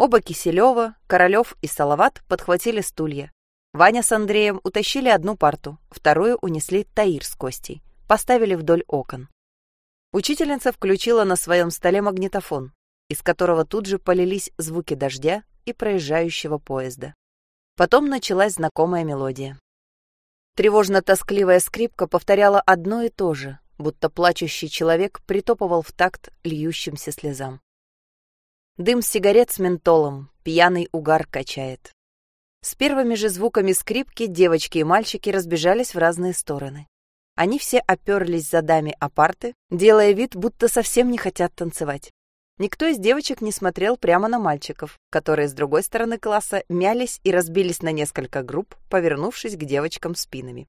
Оба Киселева, Королев и Салават подхватили стулья. Ваня с Андреем утащили одну парту, вторую унесли Таир с Костей, поставили вдоль окон. Учительница включила на своем столе магнитофон, из которого тут же полились звуки дождя и проезжающего поезда. Потом началась знакомая мелодия. Тревожно-тоскливая скрипка повторяла одно и то же, будто плачущий человек притопывал в такт льющимся слезам. Дым сигарет с ментолом, пьяный угар качает. С первыми же звуками скрипки девочки и мальчики разбежались в разные стороны. Они все оперлись задами о парты, делая вид, будто совсем не хотят танцевать. Никто из девочек не смотрел прямо на мальчиков, которые с другой стороны класса мялись и разбились на несколько групп, повернувшись к девочкам спинами.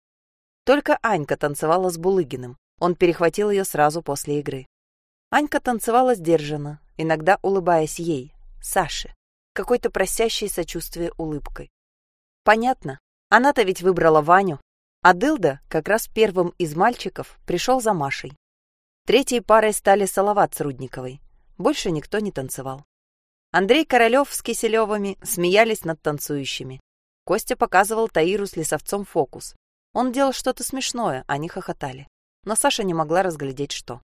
Только Анька танцевала с Булыгиным. Он перехватил ее сразу после игры. Анька танцевала сдержанно, иногда улыбаясь ей, Саше, какой-то просящей сочувствие улыбкой. Понятно, она-то ведь выбрала Ваню, а Дылда, как раз первым из мальчиков, пришел за Машей. Третьей парой стали Салават с Рудниковой, больше никто не танцевал. Андрей Королёв с Киселевыми смеялись над танцующими. Костя показывал Таиру с Лисовцом фокус. Он делал что-то смешное, они хохотали. Но Саша не могла разглядеть, что.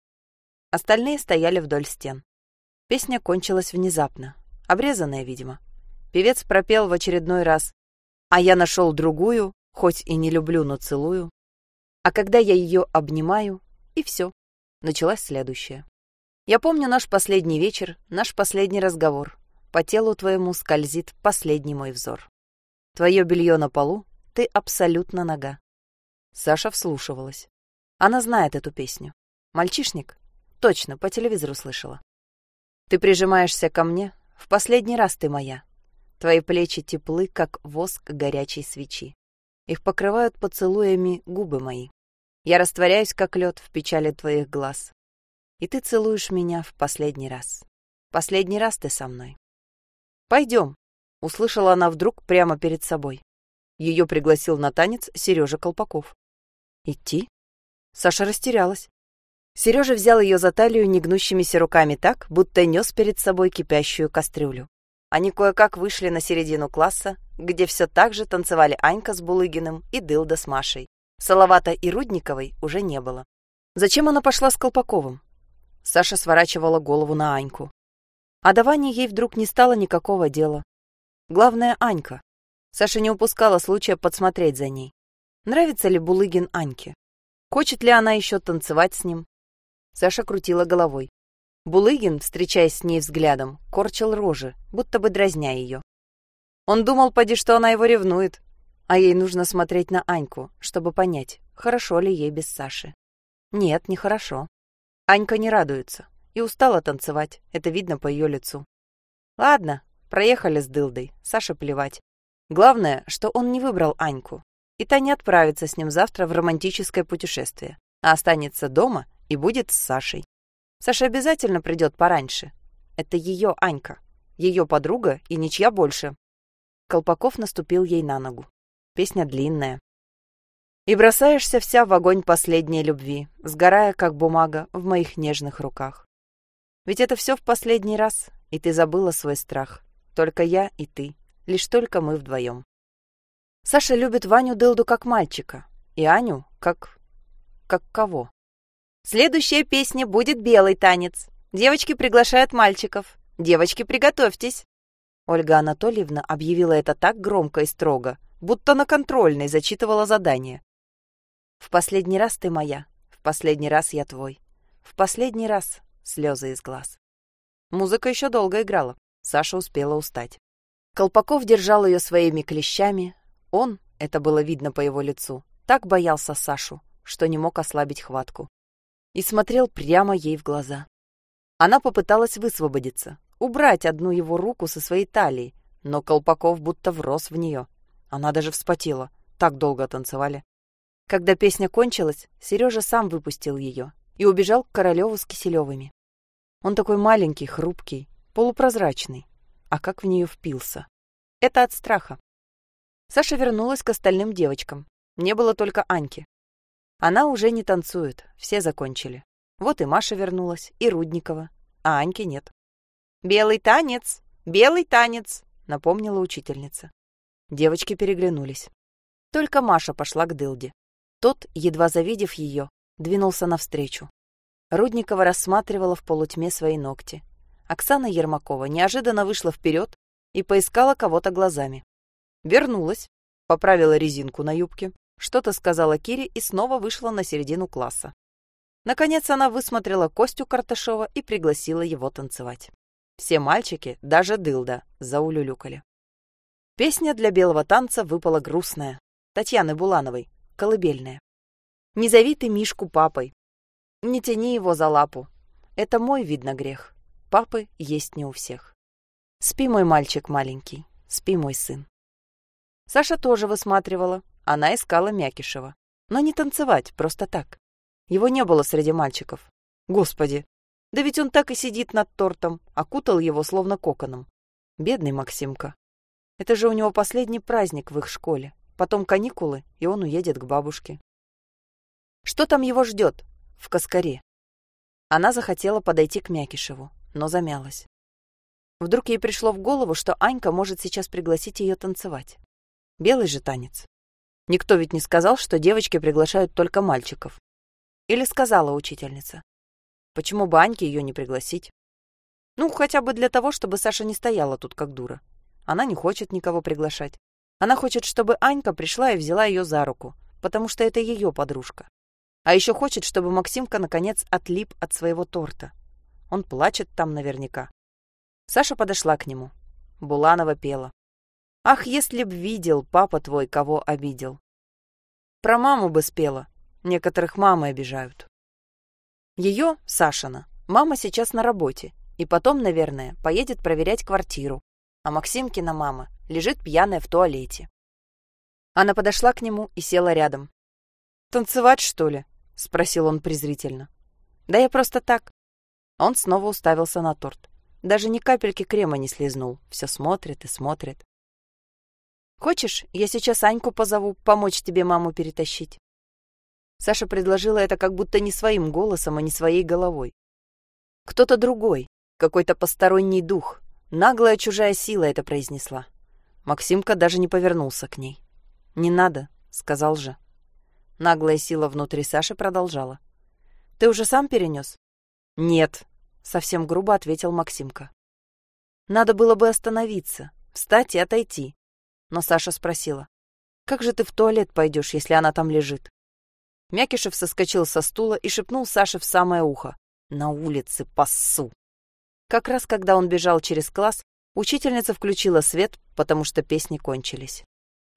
Остальные стояли вдоль стен. Песня кончилась внезапно, обрезанная, видимо. Певец пропел в очередной раз «А я нашел другую, хоть и не люблю, но целую». А когда я ее обнимаю, и все. Началась следующая. Я помню наш последний вечер, наш последний разговор. По телу твоему скользит последний мой взор. Твое белье на полу, ты абсолютно нога. Саша вслушивалась. Она знает эту песню. Мальчишник? Точно, по телевизору слышала. Ты прижимаешься ко мне, в последний раз ты моя. Твои плечи теплы, как воск горячей свечи. Их покрывают поцелуями губы мои. Я растворяюсь, как лед в печали твоих глаз и ты целуешь меня в последний раз. Последний раз ты со мной. Пойдем, услышала она вдруг прямо перед собой. Ее пригласил на танец Сережа Колпаков. Идти? Саша растерялась. Сережа взял ее за талию негнущимися руками так, будто нес перед собой кипящую кастрюлю. Они кое-как вышли на середину класса, где все так же танцевали Анька с Булыгиным и Дылда с Машей. Салавата и Рудниковой уже не было. Зачем она пошла с Колпаковым? Саша сворачивала голову на Аньку. А до Вани ей вдруг не стало никакого дела. Главное, Анька. Саша не упускала случая подсмотреть за ней. Нравится ли Булыгин Аньке? Хочет ли она еще танцевать с ним? Саша крутила головой. Булыгин, встречаясь с ней взглядом, корчил рожи, будто бы дразня ее. Он думал, поди, что она его ревнует, а ей нужно смотреть на Аньку, чтобы понять, хорошо ли ей без Саши. Нет, нехорошо. Анька не радуется и устала танцевать, это видно по ее лицу. Ладно, проехали с Дылдой, Саше плевать. Главное, что он не выбрал Аньку, и та не отправится с ним завтра в романтическое путешествие, а останется дома и будет с Сашей. Саша обязательно придет пораньше. Это ее Анька, ее подруга и ничья больше. Колпаков наступил ей на ногу. Песня длинная, и бросаешься вся в огонь последней любви, сгорая, как бумага, в моих нежных руках. Ведь это все в последний раз, и ты забыла свой страх. Только я и ты, лишь только мы вдвоем. Саша любит Ваню Дылду как мальчика, и Аню как... как кого? Следующая песня будет «Белый танец». Девочки приглашают мальчиков. Девочки, приготовьтесь. Ольга Анатольевна объявила это так громко и строго, будто на контрольной зачитывала задание. В последний раз ты моя, в последний раз я твой. В последний раз слезы из глаз. Музыка еще долго играла. Саша успела устать. Колпаков держал ее своими клещами. Он, это было видно по его лицу, так боялся Сашу, что не мог ослабить хватку. И смотрел прямо ей в глаза. Она попыталась высвободиться, убрать одну его руку со своей талии, но Колпаков будто врос в нее. Она даже вспотела. Так долго танцевали. Когда песня кончилась, Сережа сам выпустил ее и убежал к Королеву с Киселевыми. Он такой маленький, хрупкий, полупрозрачный. А как в нее впился? Это от страха. Саша вернулась к остальным девочкам. Не было только Аньки. Она уже не танцует, все закончили. Вот и Маша вернулась, и Рудникова, а Аньки нет. «Белый танец! «Белый танец», — напомнила учительница. Девочки переглянулись. Только Маша пошла к Дылде. Тот, едва завидев ее, двинулся навстречу. Рудникова рассматривала в полутьме свои ногти. Оксана Ермакова неожиданно вышла вперед и поискала кого-то глазами. Вернулась, поправила резинку на юбке, что-то сказала Кире и снова вышла на середину класса. Наконец она высмотрела Костю Карташова и пригласила его танцевать. Все мальчики, даже Дылда, заулюлюкали. Песня для белого танца выпала грустная. Татьяны Булановой, колыбельная. «Не зови ты Мишку папой. Не тяни его за лапу. Это мой, видно, грех. Папы есть не у всех. Спи, мой мальчик маленький, спи, мой сын». Саша тоже высматривала. Она искала Мякишева. Но не танцевать, просто так. Его не было среди мальчиков. Господи, да ведь он так и сидит над тортом, окутал его словно коконом. Бедный Максимка. Это же у него последний праздник в их школе. Потом каникулы, и он уедет к бабушке. Что там его ждет? В Каскаре. Она захотела подойти к Мякишеву, но замялась. Вдруг ей пришло в голову, что Анька может сейчас пригласить ее танцевать. Белый же танец. Никто ведь не сказал, что девочки приглашают только мальчиков. Или сказала учительница. Почему бы Аньке ее не пригласить? Ну, хотя бы для того, чтобы Саша не стояла тут как дура. Она не хочет никого приглашать. Она хочет, чтобы Анька пришла и взяла ее за руку, потому что это ее подружка. А еще хочет, чтобы Максимка наконец отлип от своего торта. Он плачет там наверняка. Саша подошла к нему. Буланова пела. «Ах, если б видел папа твой, кого обидел!» Про маму бы спела. Некоторых мамы обижают. Ее, Сашина, мама сейчас на работе, и потом, наверное, поедет проверять квартиру, а Максимкина мама лежит пьяная в туалете. Она подошла к нему и села рядом. «Танцевать, что ли?» — спросил он презрительно. «Да я просто так». Он снова уставился на торт. Даже ни капельки крема не слезнул. Все смотрит и смотрит. «Хочешь, я сейчас Аньку позову, помочь тебе маму перетащить?» Саша предложила это как будто не своим голосом, а не своей головой. Кто-то другой, какой-то посторонний дух, наглая чужая сила это произнесла. Максимка даже не повернулся к ней. «Не надо», — сказал же. Наглая сила внутри Саши продолжала. «Ты уже сам перенес?» «Нет», — совсем грубо ответил Максимка. «Надо было бы остановиться, встать и отойти». Но Саша спросила. «Как же ты в туалет пойдешь, если она там лежит?» Мякишев соскочил со стула и шепнул Саше в самое ухо. «На улице пассу!» Как раз когда он бежал через класс, учительница включила свет, потому что песни кончились.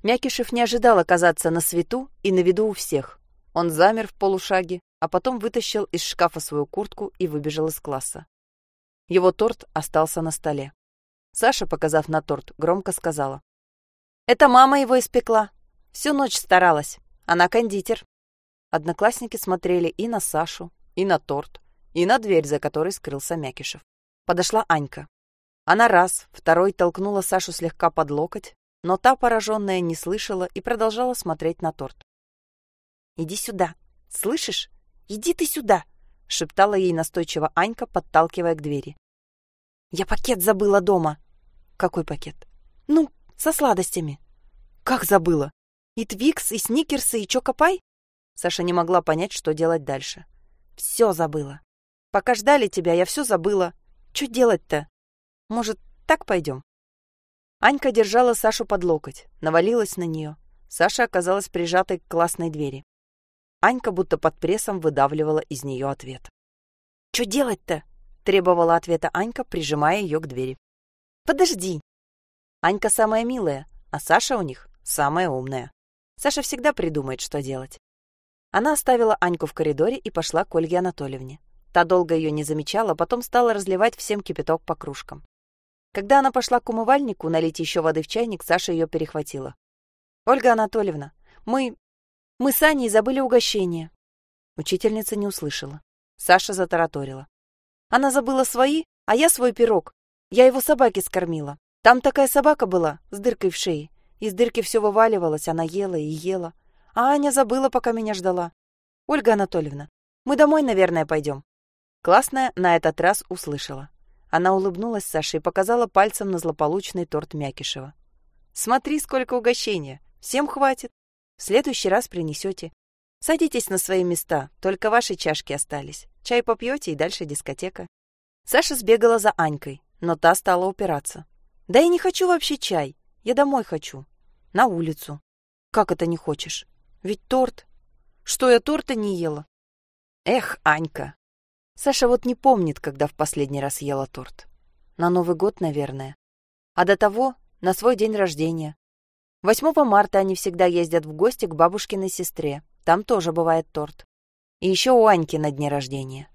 Мякишев не ожидал оказаться на свету и на виду у всех. Он замер в полушаге, а потом вытащил из шкафа свою куртку и выбежал из класса. Его торт остался на столе. Саша, показав на торт, громко сказала. «Это мама его испекла. Всю ночь старалась. Она кондитер». Одноклассники смотрели и на Сашу, и на торт, и на дверь, за которой скрылся Мякишев. Подошла Анька. Она раз, второй толкнула Сашу слегка под локоть, но та, пораженная, не слышала и продолжала смотреть на торт. «Иди сюда! Слышишь? Иди ты сюда!» — шептала ей настойчиво Анька, подталкивая к двери. «Я пакет забыла дома!» «Какой пакет?» «Ну, со сладостями!» «Как забыла? И Твикс, и Сникерсы, и Чокопай?» Саша не могла понять, что делать дальше. Все забыла. Пока ждали тебя, я все забыла. Что делать-то? Может, так пойдем? Анька держала Сашу под локоть, навалилась на нее. Саша оказалась прижатой к классной двери. Анька будто под прессом выдавливала из нее ответ. «Что делать-то?» — требовала ответа Анька, прижимая ее к двери. «Подожди!» Анька самая милая, а Саша у них самая умная. Саша всегда придумает, что делать. Она оставила Аньку в коридоре и пошла к Ольге Анатольевне. Та долго ее не замечала, потом стала разливать всем кипяток по кружкам. Когда она пошла к умывальнику налить еще воды в чайник, Саша ее перехватила. «Ольга Анатольевна, мы... мы с Аней забыли угощение». Учительница не услышала. Саша затараторила. «Она забыла свои, а я свой пирог. Я его собаке скормила. Там такая собака была, с дыркой в шее. Из дырки все вываливалось, она ела и ела. А Аня забыла, пока меня ждала. Ольга Анатольевна, мы домой, наверное, пойдем. Классная на этот раз услышала. Она улыбнулась Саше и показала пальцем на злополучный торт Мякишева. «Смотри, сколько угощения! Всем хватит! В следующий раз принесете. Садитесь на свои места, только ваши чашки остались. Чай попьете и дальше дискотека». Саша сбегала за Анькой, но та стала упираться. «Да я не хочу вообще чай. Я домой хочу. На улицу». «Как это не хочешь? Ведь торт. Что я торта не ела?» «Эх, Анька, Саша вот не помнит, когда в последний раз ела торт. На Новый год, наверное. А до того — на свой день рождения. 8 марта они всегда ездят в гости к бабушкиной сестре. Там тоже бывает торт. И еще у Аньки на дне рождения.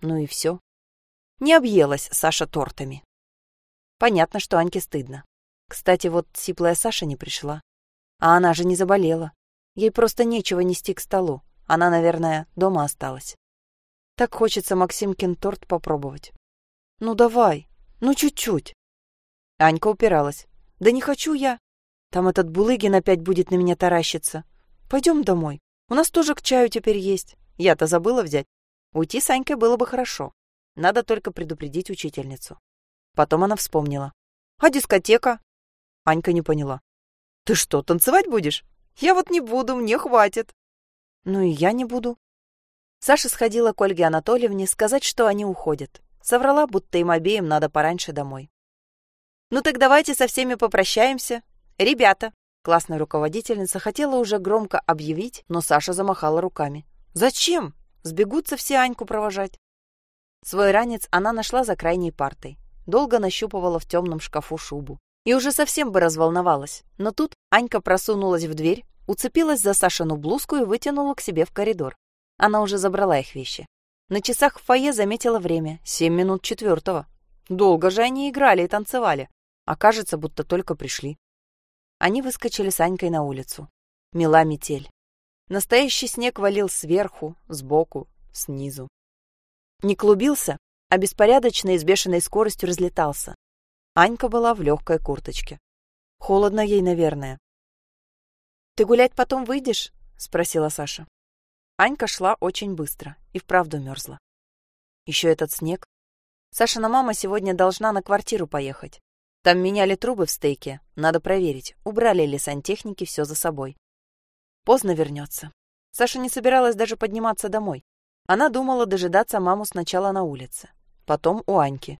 Ну и все. Не объелась Саша тортами. Понятно, что Аньке стыдно. Кстати, вот сиплая Саша не пришла. А она же не заболела. Ей просто нечего нести к столу. Она, наверное, дома осталась. Так хочется Максимкин торт попробовать. Ну давай, ну чуть-чуть. Анька упиралась. Да не хочу я. Там этот Булыгин опять будет на меня таращиться. Пойдем домой. У нас тоже к чаю теперь есть. Я-то забыла взять. Уйти с Анькой было бы хорошо. Надо только предупредить учительницу. Потом она вспомнила. А дискотека? Анька не поняла. Ты что, танцевать будешь? Я вот не буду, мне хватит. Ну и я не буду. Саша сходила к Ольге Анатольевне сказать, что они уходят. Соврала, будто им обеим надо пораньше домой. «Ну так давайте со всеми попрощаемся. Ребята!» Классная руководительница хотела уже громко объявить, но Саша замахала руками. «Зачем? Сбегутся все Аньку провожать». Свой ранец она нашла за крайней партой. Долго нащупывала в темном шкафу шубу. И уже совсем бы разволновалась. Но тут Анька просунулась в дверь, уцепилась за Сашину блузку и вытянула к себе в коридор. Она уже забрала их вещи. На часах в фойе заметила время — семь минут четвертого. Долго же они играли и танцевали. А кажется, будто только пришли. Они выскочили с Анькой на улицу. Мела метель. Настоящий снег валил сверху, сбоку, снизу. Не клубился, а беспорядочно и с бешеной скоростью разлетался. Анька была в легкой курточке. Холодно ей, наверное. «Ты гулять потом выйдешь?» — спросила Саша. Анька шла очень быстро и вправду мерзла. Еще этот снег. Сашина мама сегодня должна на квартиру поехать. Там меняли трубы в стейке, надо проверить, убрали ли сантехники все за собой. Поздно вернется. Саша не собиралась даже подниматься домой. Она думала дожидаться маму сначала на улице, потом у Аньки.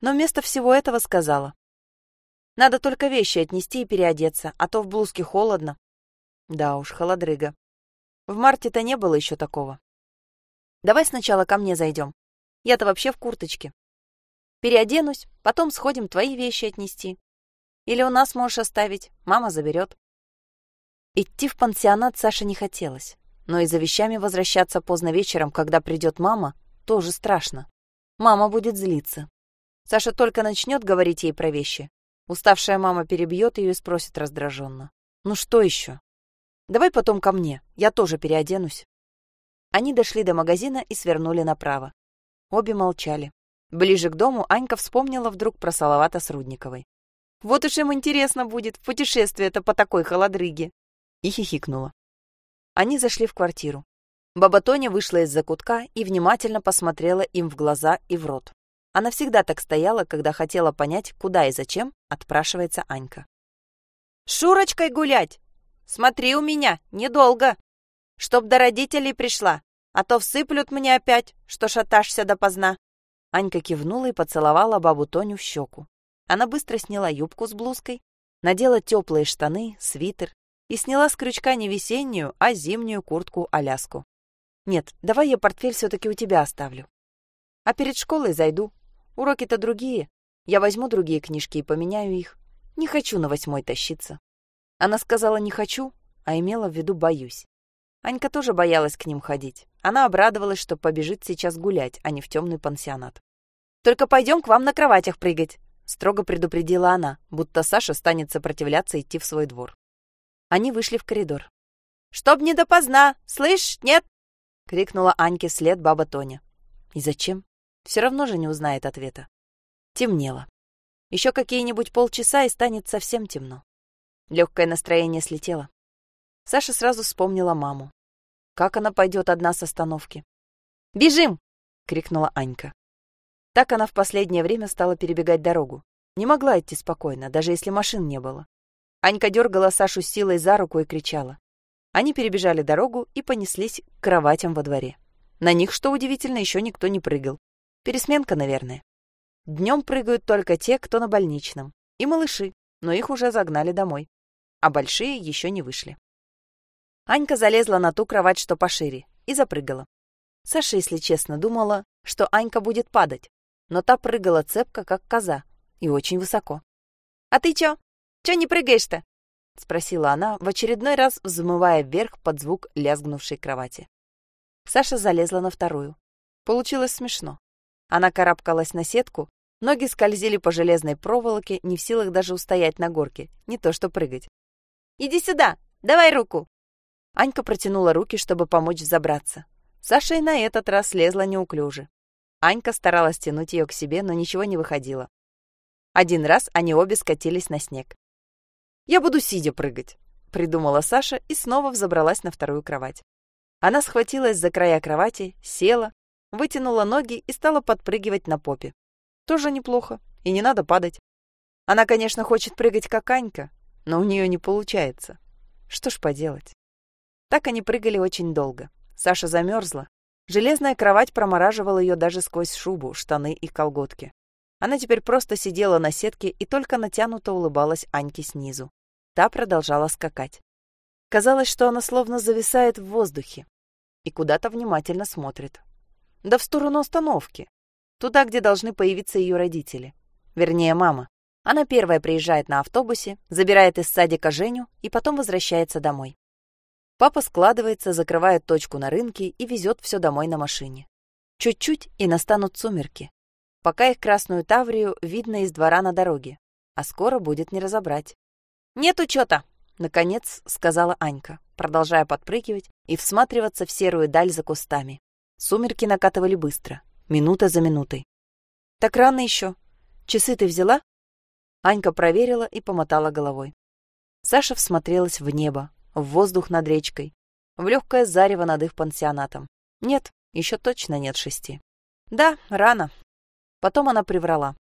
Но вместо всего этого сказала. Надо только вещи отнести и переодеться, а то в блузке холодно. Да уж, холодрыга. В марте-то не было еще такого. Давай сначала ко мне зайдем. Я-то вообще в курточке. Переоденусь, потом сходим твои вещи отнести. Или у нас можешь оставить, мама заберет. Идти в пансионат Саше не хотелось, но и за вещами возвращаться поздно вечером, когда придет мама, тоже страшно. Мама будет злиться. Саша только начнет говорить ей про вещи. Уставшая мама перебьет ее и спросит раздраженно. «Ну что еще?» Давай потом ко мне, я тоже переоденусь. Они дошли до магазина и свернули направо. Обе молчали. Ближе к дому Анька вспомнила вдруг про Салавата с Рудниковой. Вот уж им интересно будет, путешествие-то по такой холодрыге. И хихикнула. Они зашли в квартиру. Баба Тоня вышла из-за кутка и внимательно посмотрела им в глаза и в рот. Она всегда так стояла, когда хотела понять, куда и зачем отпрашивается Анька. «Шурочкой гулять!» Смотри у меня, недолго. Чтоб до родителей пришла, а то всыплют мне опять, что шаташься допоздна». Анька кивнула и поцеловала бабу Тоню в щеку. Она быстро сняла юбку с блузкой, надела теплые штаны, свитер и сняла с крючка не весеннюю, а зимнюю куртку-аляску. «Нет, давай я портфель все-таки у тебя оставлю. А перед школой зайду. Уроки-то другие. Я возьму другие книжки и поменяю их. Не хочу на восьмой тащиться». Она сказала «не хочу», а имела в виду «боюсь». Анька тоже боялась к ним ходить. Она обрадовалась, что побежит сейчас гулять, а не в темный пансионат. «Только пойдем к вам на кроватях прыгать», — строго предупредила она, будто Саша станет сопротивляться идти в свой двор. Они вышли в коридор. «Чтоб не допоздна! Слышь, нет!» — крикнула Аньке вслед баба Тоня. «И зачем? Все равно же не узнает ответа». Темнело. Еще какие-нибудь полчаса, и станет совсем темно. Легкое настроение слетело. Саша сразу вспомнила маму. Как она пойдет одна с остановки? «Бежим!» — крикнула Анька. Так она в последнее время стала перебегать дорогу. Не могла идти спокойно, даже если машин не было. Анька дергала Сашу силой за руку и кричала. Они перебежали дорогу и понеслись к кроватям во дворе. На них, что удивительно, еще никто не прыгал. Пересменка, наверное. Днем прыгают только те, кто на больничном. И малыши, но их уже загнали домой. А большие еще не вышли. Анька залезла на ту кровать, что пошире, и запрыгала. Саша, если честно, думала, что Анька будет падать, но та прыгала цепко, как коза, и очень высоко. «А ты чё? Чё не прыгаешь-то?» — спросила она, в очередной раз взмывая вверх под звук лязгнувшей кровати. Саша залезла на вторую. Получилось смешно. Она карабкалась на сетку, ноги скользили по железной проволоке, не в силах даже устоять на горке, не то что прыгать. «Иди сюда! Давай руку!» Анька протянула руки, чтобы помочь забраться. Саша и на этот раз лезла неуклюже. Анька старалась тянуть ее к себе, но ничего не выходило. Один раз они обе скатились на снег. «Я буду сидя прыгать», — придумала Саша и снова взобралась на вторую кровать. Она схватилась за края кровати, села, вытянула ноги и стала подпрыгивать на попе. Тоже неплохо, и не надо падать. Она, конечно, хочет прыгать как Анька, но у нее не получается. Что ж поделать. Так они прыгали очень долго. Саша замерзла, Железная кровать промораживала ее даже сквозь шубу, штаны и колготки. Она теперь просто сидела на сетке и только натянуто улыбалась Аньке снизу. Та продолжала скакать. Казалось, что она словно зависает в воздухе и куда-то внимательно смотрит. Да в сторону остановки. Туда, где должны появиться ее родители. Вернее, мама. Она первая приезжает на автобусе, забирает из садика Женю и потом возвращается домой. Папа складывается, закрывает точку на рынке и везет все домой на машине. Чуть-чуть, и настанут сумерки. Пока их красную таврию видно из двора на дороге, а скоро будет не разобрать. «Нет учета!» — наконец сказала Анька, продолжая подпрыгивать и всматриваться в серую даль за кустами. Сумерки накатывали быстро, минута за минутой. «Так рано еще. Часы ты взяла?» Анька проверила и помотала головой. Саша всмотрелась в небо, в воздух над речкой, в легкое зарево над их пансионатом. Нет, еще точно нет шести. Да, рано. Потом она приврала.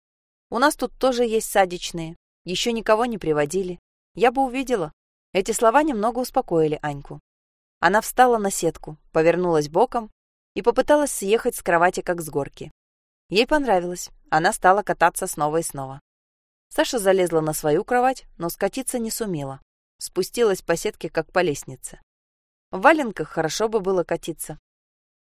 У нас тут тоже есть садичные. Еще никого не приводили. Я бы увидела. Эти слова немного успокоили Аньку. Она встала на сетку, повернулась боком и попыталась съехать с кровати, как с горки. Ей понравилось. Она стала кататься снова и снова. Саша залезла на свою кровать, но скатиться не сумела. Спустилась по сетке, как по лестнице. В валенках хорошо бы было катиться.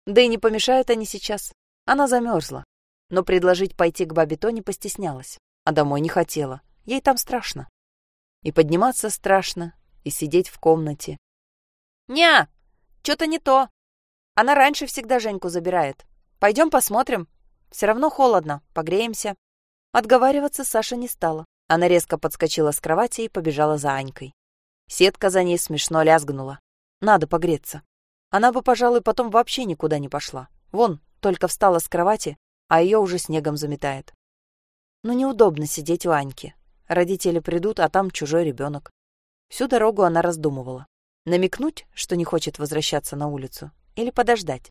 Да и не помешают они сейчас. Она замерзла. Но предложить пойти к бабе Тоне постеснялась. А домой не хотела. Ей там страшно. И подниматься страшно, и сидеть в комнате. «Ня! Что-то не то. Она раньше всегда Женьку забирает. Пойдем посмотрим. Все равно холодно, погреемся». Отговариваться Саша не стала. Она резко подскочила с кровати и побежала за Анькой. Сетка за ней смешно лязгнула. Надо погреться. Она бы, пожалуй, потом вообще никуда не пошла. Вон, только встала с кровати, а ее уже снегом заметает. Но неудобно сидеть у Аньки. Родители придут, а там чужой ребенок. Всю дорогу она раздумывала. Намекнуть, что не хочет возвращаться на улицу, или подождать.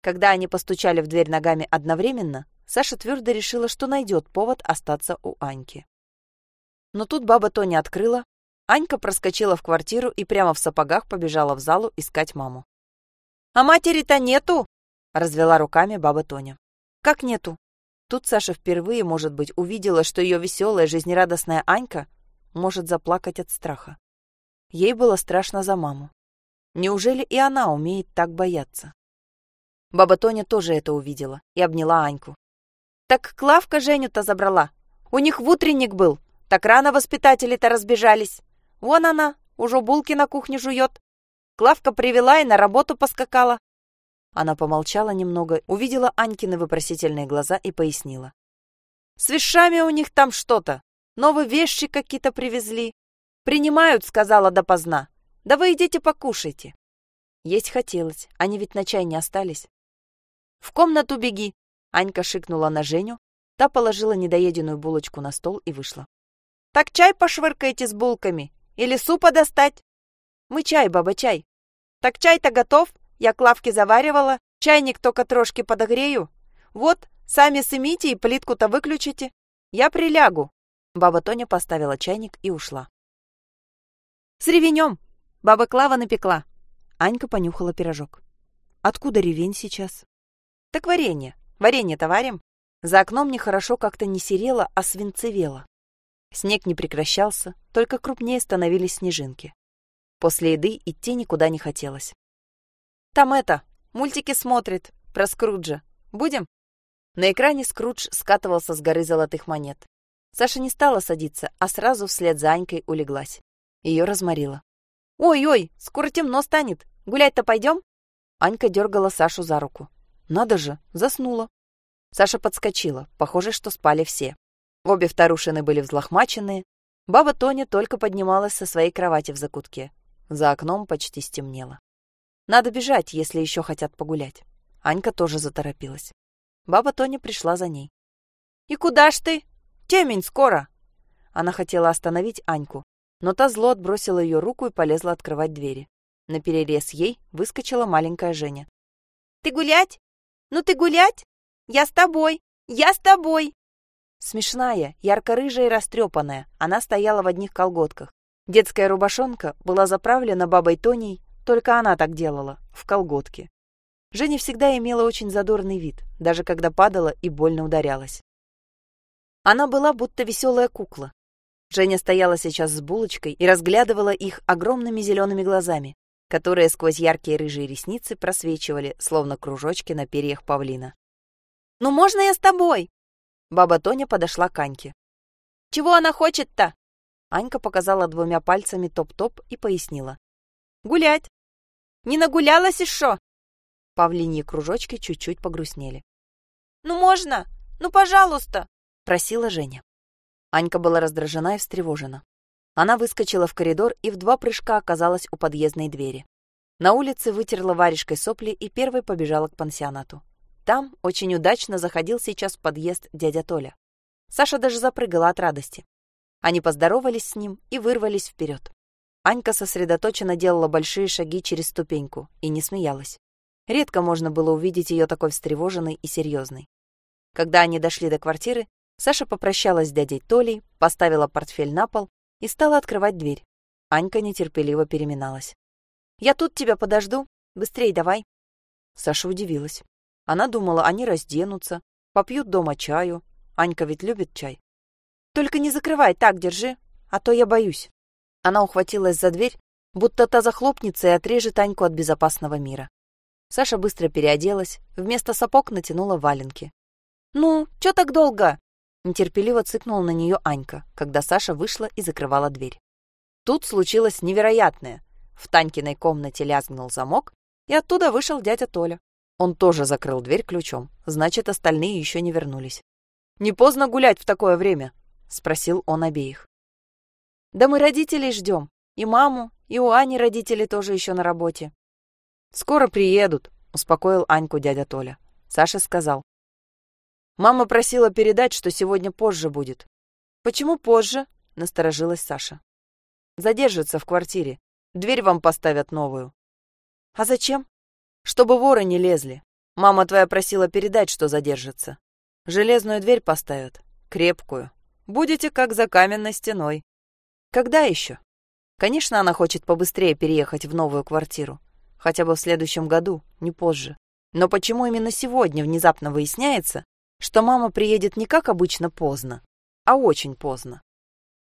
Когда они постучали в дверь ногами одновременно, Саша твердо решила, что найдет повод остаться у Аньки. Но тут баба Тоня открыла, Анька проскочила в квартиру и прямо в сапогах побежала в залу искать маму. «А матери-то нету!» — развела руками баба Тоня. «Как нету?» Тут Саша впервые, может быть, увидела, что ее веселая, жизнерадостная Анька может заплакать от страха. Ей было страшно за маму. Неужели и она умеет так бояться? Баба Тоня тоже это увидела и обняла Аньку. «Так Клавка Женю-то забрала. У них в утренник был. Так рано воспитатели-то разбежались. Вон она, уже булки на кухне жует. Клавка привела и на работу поскакала. Она помолчала немного, увидела Анькины вопросительные глаза и пояснила. С вещами у них там что-то. Новые вещи какие-то привезли. Принимают, сказала допоздна. Да вы идите покушайте. Есть хотелось, они ведь на чай не остались. В комнату беги. Анька шикнула на Женю. Та положила недоеденную булочку на стол и вышла. Так чай пошвыркайте с булками. Или супа достать? Мы чай, баба, чай. Так чай-то готов. Я Клавке заваривала. Чайник только трошки подогрею. Вот, Сами сымите и плитку-то выключите. Я прилягу. Баба Тоня поставила чайник и ушла. С ревенем. Баба Клава напекла. Анька понюхала пирожок. Откуда ревень сейчас? Так варенье. Варенье-то варим. За окном нехорошо как-то не серело, а свинцевело. Снег не прекращался, только крупнее становились снежинки. После еды идти никуда не хотелось. «Там это, мультики смотрит, про Скруджа. Будем?» На экране Скрудж скатывался с горы золотых монет. Саша не стала садиться, а сразу вслед за Анькой улеглась. Ее разморило. «Ой-ой, скоро темно станет. Гулять-то пойдем?» Анька дергала Сашу за руку. «Надо же, заснула». Саша подскочила. Похоже, что спали все. Обе вторушины были взлохмаченные. Баба Тоня только поднималась со своей кровати в закутке. За окном почти стемнело. Надо бежать, если еще хотят погулять. Анька тоже заторопилась. Баба Тоня пришла за ней. «И куда ж ты? Темень скоро!» Она хотела остановить Аньку, но та зло отбросила ее руку и полезла открывать двери. На перерез ей выскочила маленькая Женя. «Ты гулять? Ну ты гулять? Я с тобой! Я с тобой!» Смешная, ярко-рыжая и растрепанная, она стояла в одних колготках. Детская рубашонка была заправлена бабой Тоней, только она так делала, в колготке. Женя всегда имела очень задорный вид, даже когда падала и больно ударялась. Она была будто веселая кукла. Женя стояла сейчас с булочкой и разглядывала их огромными зелеными глазами, которые сквозь яркие рыжие ресницы просвечивали, словно кружочки на перьях павлина. «Ну можно я с тобой?» Баба Тоня подошла к Аньке. «Чего она хочет-то?» Анька показала двумя пальцами топ-топ и пояснила. «Гулять! Не нагулялась еще?» Павлиньи кружочки чуть-чуть погрустнели. «Ну можно! Ну, пожалуйста!» — просила Женя. Анька была раздражена и встревожена. Она выскочила в коридор и в два прыжка оказалась у подъездной двери. На улице вытерла варежкой сопли и первой побежала к пансионату. Там очень удачно заходил сейчас в подъезд дядя Толя. Саша даже запрыгала от радости. Они поздоровались с ним и вырвались вперед. Анька сосредоточенно делала большие шаги через ступеньку и не смеялась. Редко можно было увидеть ее такой встревоженной и серьезной. Когда они дошли до квартиры, Саша попрощалась с дядей Толей, поставила портфель на пол и стала открывать дверь. Анька нетерпеливо переминалась. «Я тут тебя подожду. Быстрей давай». Саша удивилась. Она думала, они разденутся, попьют дома чаю. Анька ведь любит чай. «Только не закрывай, так держи, а то я боюсь». Она ухватилась за дверь, будто та захлопнется и отрежет Аньку от безопасного мира. Саша быстро переоделась, вместо сапог натянула валенки. «Ну, чё так долго?» Нетерпеливо цыкнула на нее Анька, когда Саша вышла и закрывала дверь. Тут случилось невероятное. В Танькиной комнате лязгнул замок, и оттуда вышел дядя Толя. Он тоже закрыл дверь ключом, значит, остальные еще не вернулись. «Не поздно гулять в такое время?» — спросил он обеих. «Да мы родителей ждем. И маму, и у Ани родители тоже еще на работе. «Скоро приедут», — успокоил Аньку дядя Толя. Саша сказал. «Мама просила передать, что сегодня позже будет». «Почему позже?» — насторожилась Саша. «Задержится в квартире. Дверь вам поставят новую». «А зачем?» «Чтобы воры не лезли. Мама твоя просила передать, что задержится. Железную дверь поставят. Крепкую. Будете как за каменной стеной». «Когда еще?» Конечно, она хочет побыстрее переехать в новую квартиру. Хотя бы в следующем году, не позже. Но почему именно сегодня внезапно выясняется, что мама приедет не как обычно поздно, а очень поздно?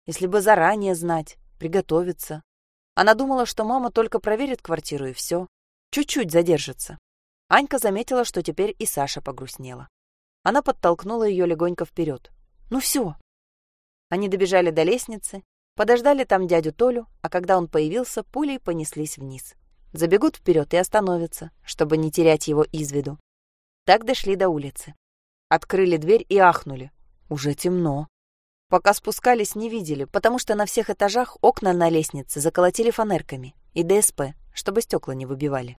Если бы заранее знать, приготовиться. Она думала, что мама только проверит квартиру и все. Чуть-чуть задержится. Анька заметила, что теперь и Саша погрустнела. Она подтолкнула ее легонько вперед. «Ну все!» Они добежали до лестницы, подождали там дядю Толю, а когда он появился, пулей понеслись вниз забегут вперед и остановятся, чтобы не терять его из виду. Так дошли до улицы. Открыли дверь и ахнули. Уже темно. Пока спускались, не видели, потому что на всех этажах окна на лестнице заколотили фанерками и ДСП, чтобы стекла не выбивали.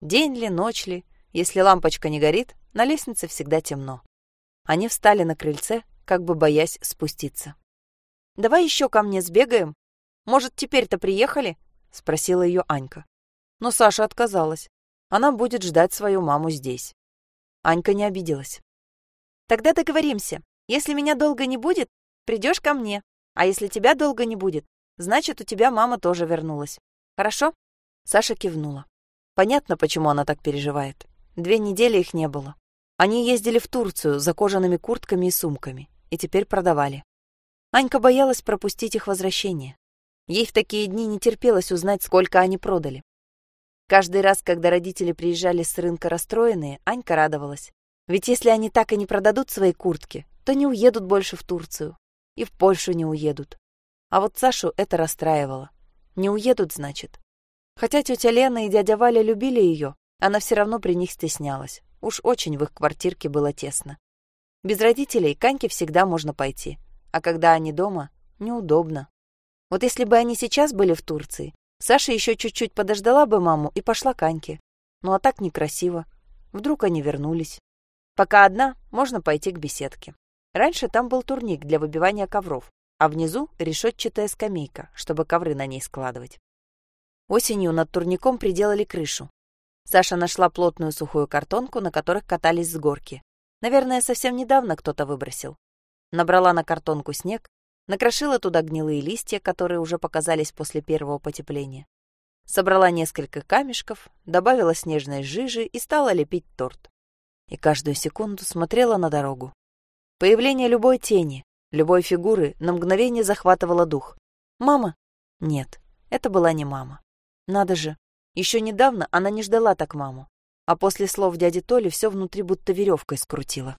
День ли, ночь ли, если лампочка не горит, на лестнице всегда темно. Они встали на крыльце, как бы боясь спуститься. «Давай еще ко мне сбегаем. Может, теперь-то приехали?» — спросила ее Анька но Саша отказалась. Она будет ждать свою маму здесь. Анька не обиделась. Тогда договоримся. Если меня долго не будет, придешь ко мне. А если тебя долго не будет, значит, у тебя мама тоже вернулась. Хорошо?» Саша кивнула. Понятно, почему она так переживает. Две недели их не было. Они ездили в Турцию за кожаными куртками и сумками, и теперь продавали. Анька боялась пропустить их возвращение. Ей в такие дни не терпелось узнать, сколько они продали. Каждый раз, когда родители приезжали с рынка расстроенные, Анька радовалась. Ведь если они так и не продадут свои куртки, то не уедут больше в Турцию. И в Польшу не уедут. А вот Сашу это расстраивало. Не уедут, значит. Хотя тетя Лена и дядя Валя любили ее, она все равно при них стеснялась. Уж очень в их квартирке было тесно. Без родителей Каньке всегда можно пойти. А когда они дома, неудобно. Вот если бы они сейчас были в Турции, Саша еще чуть-чуть подождала бы маму и пошла к Аньке. Ну а так некрасиво. Вдруг они вернулись. Пока одна, можно пойти к беседке. Раньше там был турник для выбивания ковров, а внизу решетчатая скамейка, чтобы ковры на ней складывать. Осенью над турником приделали крышу. Саша нашла плотную сухую картонку, на которых катались с горки. Наверное, совсем недавно кто-то выбросил. Набрала на картонку снег, накрошила туда гнилые листья, которые уже показались после первого потепления. Собрала несколько камешков, добавила снежной жижи и стала лепить торт. И каждую секунду смотрела на дорогу. Появление любой тени, любой фигуры на мгновение захватывало дух. «Мама?» Нет, это была не мама. Надо же, еще недавно она не ждала так маму, а после слов дяди Толи все внутри будто веревкой скрутила.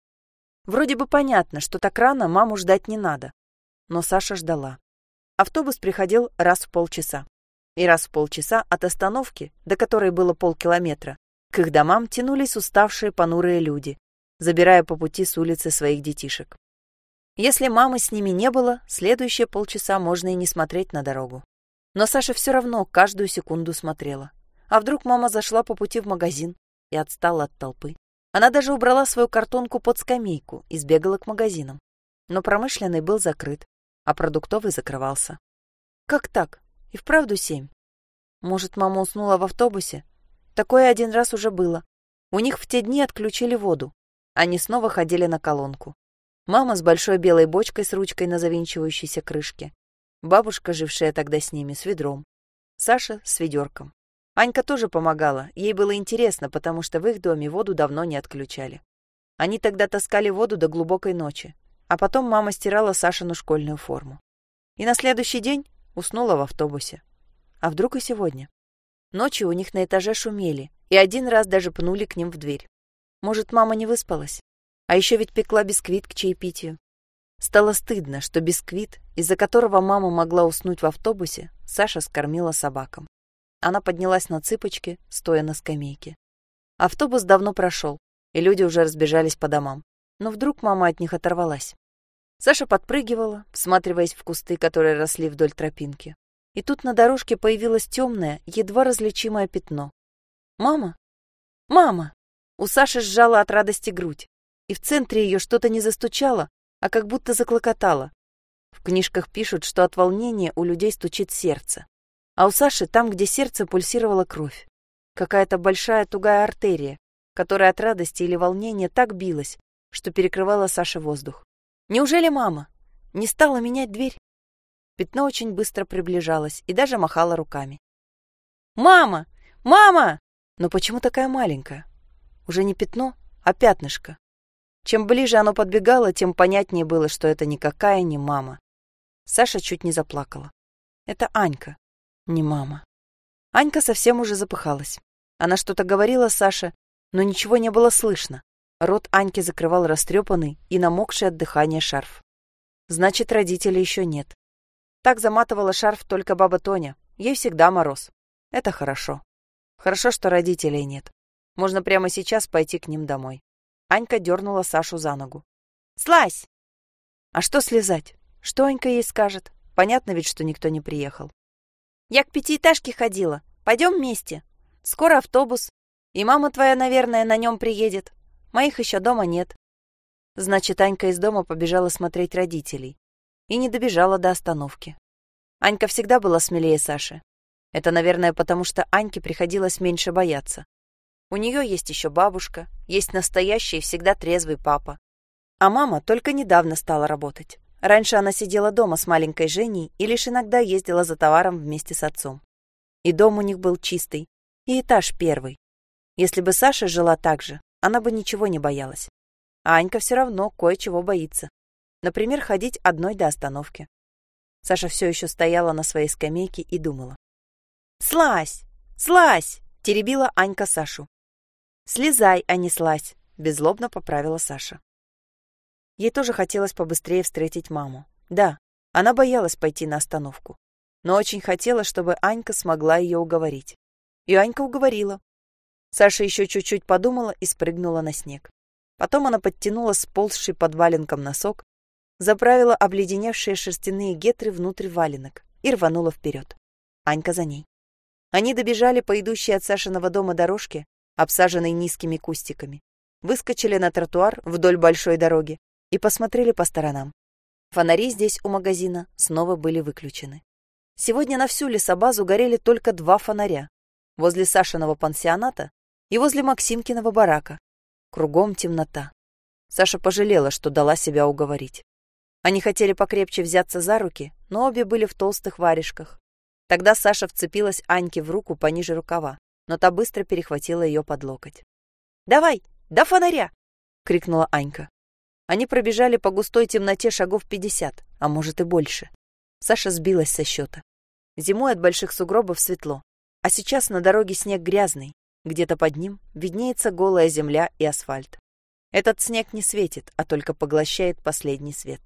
Вроде бы понятно, что так рано маму ждать не надо. Но Саша ждала. Автобус приходил раз в полчаса. И раз в полчаса от остановки, до которой было полкилометра, к их домам тянулись уставшие понурые люди, забирая по пути с улицы своих детишек. Если мамы с ними не было, следующие полчаса можно и не смотреть на дорогу. Но Саша все равно каждую секунду смотрела. А вдруг мама зашла по пути в магазин и отстала от толпы? Она даже убрала свою картонку под скамейку и сбегала к магазинам. Но промышленный был закрыт, а продуктовый закрывался. Как так? И вправду семь? Может, мама уснула в автобусе? Такое один раз уже было. У них в те дни отключили воду. Они снова ходили на колонку. Мама с большой белой бочкой с ручкой на завинчивающейся крышке. Бабушка, жившая тогда с ними, с ведром. Саша с ведерком. Анька тоже помогала. Ей было интересно, потому что в их доме воду давно не отключали. Они тогда таскали воду до глубокой ночи. А потом мама стирала Сашину школьную форму. И на следующий день уснула в автобусе. А вдруг и сегодня? Ночью у них на этаже шумели, и один раз даже пнули к ним в дверь. Может, мама не выспалась? А еще ведь пекла бисквит к чаепитию. Стало стыдно, что бисквит, из-за которого мама могла уснуть в автобусе, Саша скормила собакам. Она поднялась на цыпочки, стоя на скамейке. Автобус давно прошел, и люди уже разбежались по домам. Но вдруг мама от них оторвалась. Саша подпрыгивала, всматриваясь в кусты, которые росли вдоль тропинки. И тут на дорожке появилось темное, едва различимое пятно. «Мама! Мама!» У Саши сжала от радости грудь, и в центре ее что-то не застучало, а как будто заклокотало. В книжках пишут, что от волнения у людей стучит сердце. А у Саши там, где сердце, пульсировала кровь. Какая-то большая тугая артерия, которая от радости или волнения так билась, что перекрывала Саше воздух. Неужели мама не стала менять дверь? Пятно очень быстро приближалось и даже махало руками. «Мама! Мама!» Но почему такая маленькая? Уже не пятно, а пятнышко. Чем ближе оно подбегало, тем понятнее было, что это никакая не мама. Саша чуть не заплакала. Это Анька, не мама. Анька совсем уже запыхалась. Она что-то говорила Саше, но ничего не было слышно. Рот Аньки закрывал растрепанный и намокший от дыхания шарф. Значит, родителей еще нет. Так заматывала шарф только баба Тоня. Ей всегда мороз. Это хорошо. Хорошо, что родителей нет. Можно прямо сейчас пойти к ним домой. Анька дернула Сашу за ногу. «Слазь!» «А что слезать? Что Анька ей скажет? Понятно ведь, что никто не приехал». «Я к пятиэтажке ходила. Пойдем вместе. Скоро автобус. И мама твоя, наверное, на нем приедет. Моих еще дома нет». Значит, Анька из дома побежала смотреть родителей. И не добежала до остановки. Анька всегда была смелее Саши. Это, наверное, потому что Аньке приходилось меньше бояться. У нее есть еще бабушка, есть настоящий и всегда трезвый папа. А мама только недавно стала работать. Раньше она сидела дома с маленькой Женей и лишь иногда ездила за товаром вместе с отцом. И дом у них был чистый, и этаж первый. Если бы Саша жила так же, она бы ничего не боялась. А Анька все равно кое-чего боится. Например, ходить одной до остановки. Саша все еще стояла на своей скамейке и думала. «Слазь! Слазь!» — теребила Анька Сашу. «Слезай, а не слазь!» — беззлобно поправила Саша. Ей тоже хотелось побыстрее встретить маму. Да, она боялась пойти на остановку, но очень хотела, чтобы Анька смогла ее уговорить. И Анька уговорила. Саша еще чуть-чуть подумала и спрыгнула на снег. Потом она подтянула сползший под валенком носок, заправила обледеневшие шерстяные гетры внутрь валенок и рванула вперед. Анька за ней. Они добежали по идущей от Сашиного дома дорожке, обсаженной низкими кустиками, выскочили на тротуар вдоль большой дороги и посмотрели по сторонам. Фонари здесь у магазина снова были выключены. Сегодня на всю лесобазу горели только два фонаря. Возле Сашиного пансионата и возле Максимкиного барака. Кругом темнота. Саша пожалела, что дала себя уговорить. Они хотели покрепче взяться за руки, но обе были в толстых варежках. Тогда Саша вцепилась Аньке в руку пониже рукава, но та быстро перехватила ее под локоть. «Давай, до фонаря!» — крикнула Анька. Они пробежали по густой темноте шагов пятьдесят, а может и больше. Саша сбилась со счета. Зимой от больших сугробов светло, а сейчас на дороге снег грязный, где-то под ним виднеется голая земля и асфальт. Этот снег не светит, а только поглощает последний свет.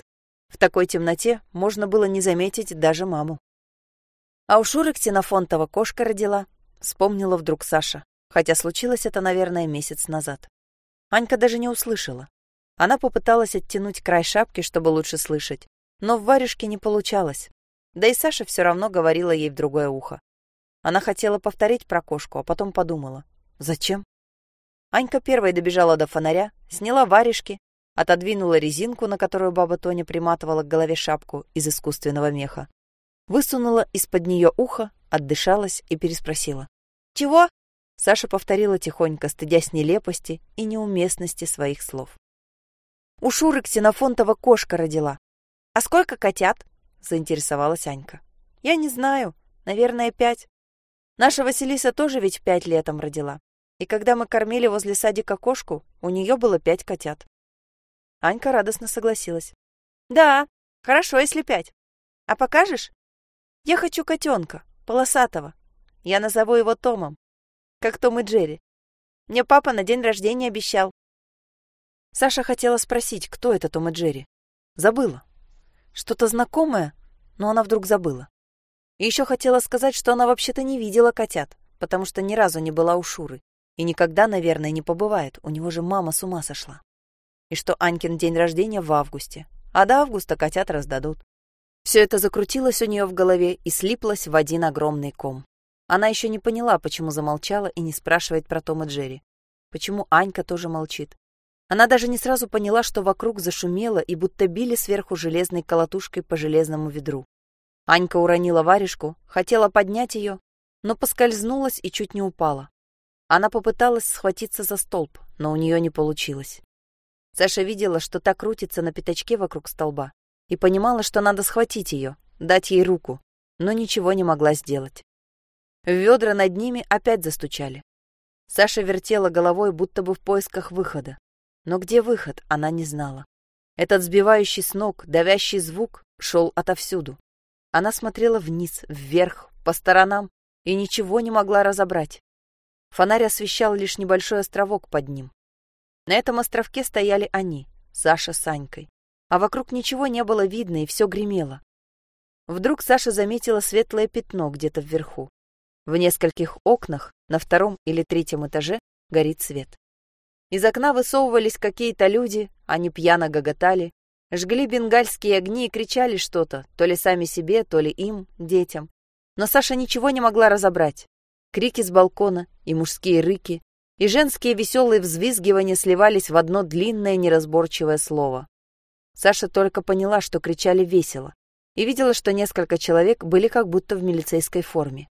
В такой темноте можно было не заметить даже маму. А у Шуры Ксенофонтова кошка родила, вспомнила вдруг Саша, хотя случилось это, наверное, месяц назад. Анька даже не услышала. Она попыталась оттянуть край шапки, чтобы лучше слышать, но в варежке не получалось. Да и Саша все равно говорила ей в другое ухо. Она хотела повторить про кошку, а потом подумала. Зачем? Анька первой добежала до фонаря, сняла варежки отодвинула резинку, на которую баба Тоня приматывала к голове шапку из искусственного меха, высунула из-под нее ухо, отдышалась и переспросила. «Чего?» Саша повторила тихонько, стыдясь нелепости и неуместности своих слов. «У Шуры Ксенофонтова кошка родила. А сколько котят?» — заинтересовалась Анька. «Я не знаю. Наверное, пять. Наша Василиса тоже ведь пять летом родила. И когда мы кормили возле садика кошку, у нее было пять котят. Анька радостно согласилась. «Да, хорошо, если пять. А покажешь? Я хочу котенка, полосатого. Я назову его Томом, как Том и Джерри. Мне папа на день рождения обещал». Саша хотела спросить, кто это Том и Джерри. Забыла. Что-то знакомое, но она вдруг забыла. И еще хотела сказать, что она вообще-то не видела котят, потому что ни разу не была у Шуры. И никогда, наверное, не побывает, у него же мама с ума сошла и что Анькин день рождения в августе, а до августа котят раздадут. Все это закрутилось у нее в голове и слиплось в один огромный ком. Она еще не поняла, почему замолчала и не спрашивает про Том и Джерри. Почему Анька тоже молчит. Она даже не сразу поняла, что вокруг зашумело и будто били сверху железной колотушкой по железному ведру. Анька уронила варежку, хотела поднять ее, но поскользнулась и чуть не упала. Она попыталась схватиться за столб, но у нее не получилось. Саша видела, что та крутится на пятачке вокруг столба, и понимала, что надо схватить ее, дать ей руку, но ничего не могла сделать. Ведра над ними опять застучали. Саша вертела головой, будто бы в поисках выхода. Но где выход, она не знала. Этот сбивающий с ног, давящий звук шел отовсюду. Она смотрела вниз, вверх, по сторонам и ничего не могла разобрать. Фонарь освещал лишь небольшой островок под ним. На этом островке стояли они, Саша с Анькой. А вокруг ничего не было видно, и все гремело. Вдруг Саша заметила светлое пятно где-то вверху. В нескольких окнах на втором или третьем этаже горит свет. Из окна высовывались какие-то люди, они пьяно гоготали, жгли бенгальские огни и кричали что-то, то ли сами себе, то ли им, детям. Но Саша ничего не могла разобрать. Крики с балкона и мужские рыки, и женские веселые взвизгивания сливались в одно длинное неразборчивое слово. Саша только поняла, что кричали весело, и видела, что несколько человек были как будто в милицейской форме.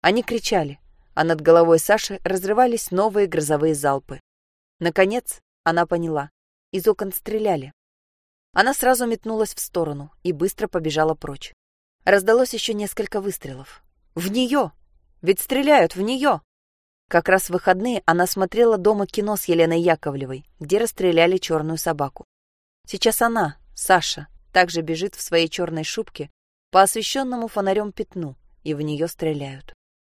Они кричали, а над головой Саши разрывались новые грозовые залпы. Наконец, она поняла. Из окон стреляли. Она сразу метнулась в сторону и быстро побежала прочь. Раздалось еще несколько выстрелов. В нее! Ведь стреляют в нее! Как раз в выходные она смотрела дома кино с Еленой Яковлевой, где расстреляли черную собаку. Сейчас она, Саша, также бежит в своей черной шубке по освещенному фонарем пятну, и в нее стреляют.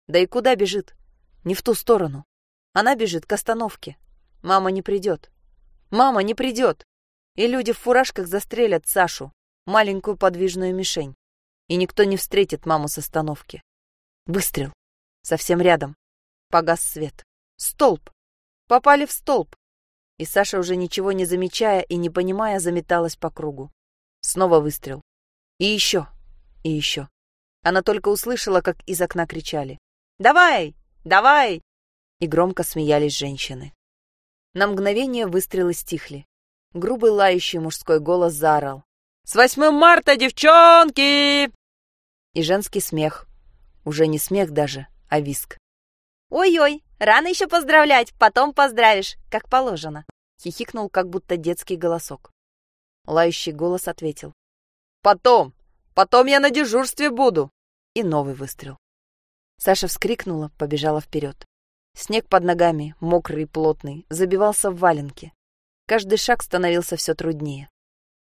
Да и куда бежит? Не в ту сторону. Она бежит к остановке. Мама не придет. Мама не придет. И люди в фуражках застрелят Сашу, маленькую подвижную мишень. И никто не встретит маму с остановки. Выстрел. Совсем рядом. Погас свет. Столб! Попали в столб! И Саша, уже ничего не замечая и не понимая, заметалась по кругу. Снова выстрел. И еще. И еще. Она только услышала, как из окна кричали. «Давай! Давай!» И громко смеялись женщины. На мгновение выстрелы стихли. Грубый лающий мужской голос заорал. «С 8 марта, девчонки!» И женский смех. Уже не смех даже, а виск. «Ой-ой, рано еще поздравлять, потом поздравишь, как положено», — хихикнул, как будто детский голосок. Лающий голос ответил. «Потом! Потом я на дежурстве буду!» И новый выстрел. Саша вскрикнула, побежала вперед. Снег под ногами, мокрый и плотный, забивался в валенки. Каждый шаг становился все труднее.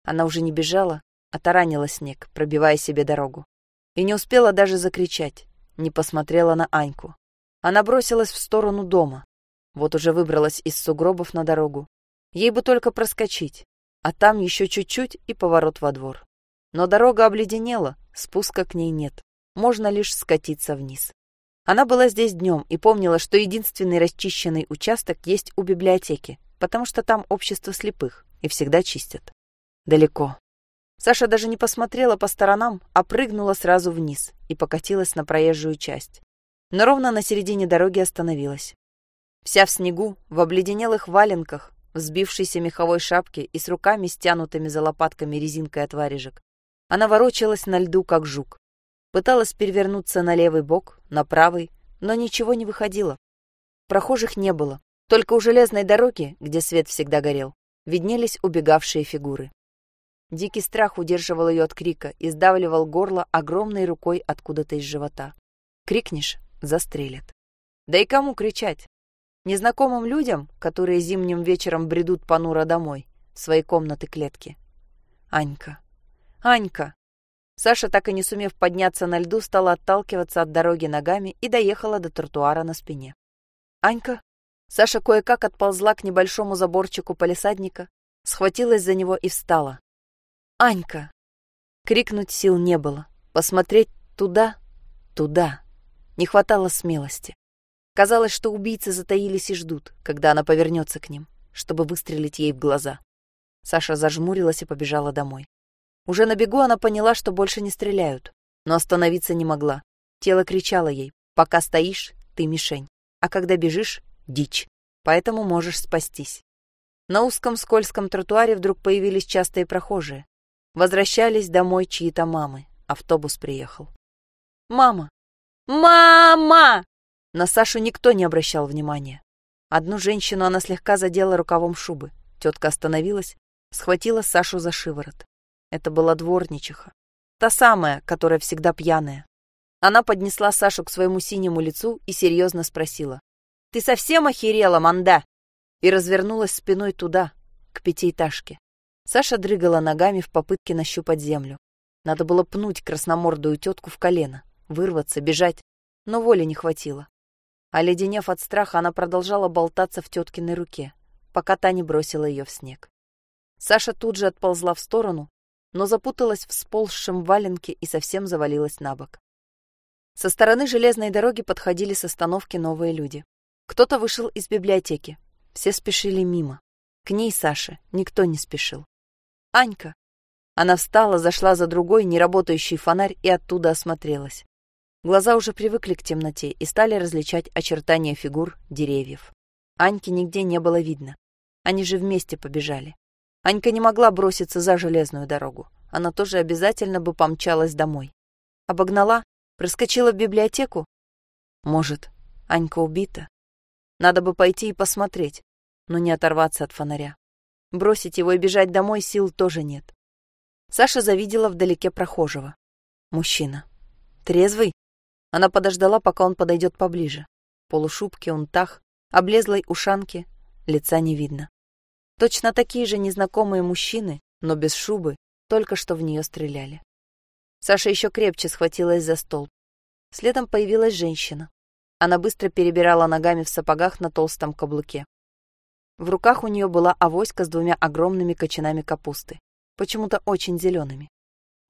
Она уже не бежала, а таранила снег, пробивая себе дорогу. И не успела даже закричать, не посмотрела на Аньку. Она бросилась в сторону дома. Вот уже выбралась из сугробов на дорогу. Ей бы только проскочить, а там еще чуть-чуть и поворот во двор. Но дорога обледенела, спуска к ней нет. Можно лишь скатиться вниз. Она была здесь днем и помнила, что единственный расчищенный участок есть у библиотеки, потому что там общество слепых и всегда чистят. Далеко. Саша даже не посмотрела по сторонам, а прыгнула сразу вниз и покатилась на проезжую часть но ровно на середине дороги остановилась. Вся в снегу, в обледенелых валенках, в сбившейся меховой шапке и с руками, стянутыми за лопатками резинкой от варежек. Она ворочалась на льду, как жук. Пыталась перевернуться на левый бок, на правый, но ничего не выходило. Прохожих не было. Только у железной дороги, где свет всегда горел, виднелись убегавшие фигуры. Дикий страх удерживал ее от крика и сдавливал горло огромной рукой откуда-то из живота. Крикнешь застрелят. Да и кому кричать? Незнакомым людям, которые зимним вечером бредут понуро домой, в свои комнаты-клетки. Анька. Анька. Саша, так и не сумев подняться на льду, стала отталкиваться от дороги ногами и доехала до тротуара на спине. Анька. Саша кое-как отползла к небольшому заборчику полисадника, схватилась за него и встала. Анька. Крикнуть сил не было. Посмотреть туда, туда. Не хватало смелости. Казалось, что убийцы затаились и ждут, когда она повернется к ним, чтобы выстрелить ей в глаза. Саша зажмурилась и побежала домой. Уже на бегу она поняла, что больше не стреляют, но остановиться не могла. Тело кричало ей «Пока стоишь, ты мишень, а когда бежишь — дичь, поэтому можешь спастись». На узком скользком тротуаре вдруг появились частые прохожие. Возвращались домой чьи-то мамы. Автобус приехал. «Мама! «Мама!» На Сашу никто не обращал внимания. Одну женщину она слегка задела рукавом шубы. Тетка остановилась, схватила Сашу за шиворот. Это была дворничиха. Та самая, которая всегда пьяная. Она поднесла Сашу к своему синему лицу и серьезно спросила. «Ты совсем охерела, манда?» И развернулась спиной туда, к пятиэтажке. Саша дрыгала ногами в попытке нащупать землю. Надо было пнуть красномордую тетку в колено вырваться, бежать, но воли не хватило. Оледенев от страха, она продолжала болтаться в теткиной руке, пока та не бросила ее в снег. Саша тут же отползла в сторону, но запуталась в сползшем валенке и совсем завалилась на бок. Со стороны железной дороги подходили с остановки новые люди. Кто-то вышел из библиотеки. Все спешили мимо. К ней Саше никто не спешил. «Анька!» Она встала, зашла за другой, неработающий фонарь и оттуда осмотрелась. Глаза уже привыкли к темноте и стали различать очертания фигур деревьев. Аньки нигде не было видно. Они же вместе побежали. Анька не могла броситься за железную дорогу. Она тоже обязательно бы помчалась домой. Обогнала, проскочила в библиотеку. Может, Анька убита? Надо бы пойти и посмотреть, но не оторваться от фонаря. Бросить его и бежать домой сил тоже нет. Саша завидела вдалеке прохожего. Мужчина. Трезвый? Она подождала, пока он подойдет поближе. Полушубки, унтах, облезлой ушанки, лица не видно. Точно такие же незнакомые мужчины, но без шубы, только что в нее стреляли. Саша еще крепче схватилась за стол. Следом появилась женщина. Она быстро перебирала ногами в сапогах на толстом каблуке. В руках у нее была авоська с двумя огромными кочанами капусты, почему-то очень зелеными.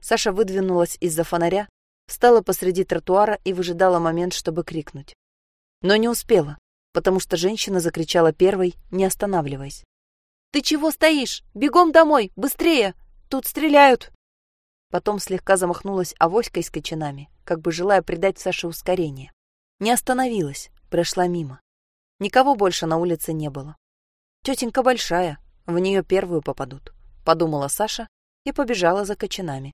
Саша выдвинулась из-за фонаря, встала посреди тротуара и выжидала момент, чтобы крикнуть. Но не успела, потому что женщина закричала первой, не останавливаясь. «Ты чего стоишь? Бегом домой! Быстрее! Тут стреляют!» Потом слегка замахнулась авоськой с кочанами, как бы желая придать Саше ускорение. Не остановилась, прошла мимо. Никого больше на улице не было. Тетенька большая, в нее первую попадут, подумала Саша и побежала за кочанами.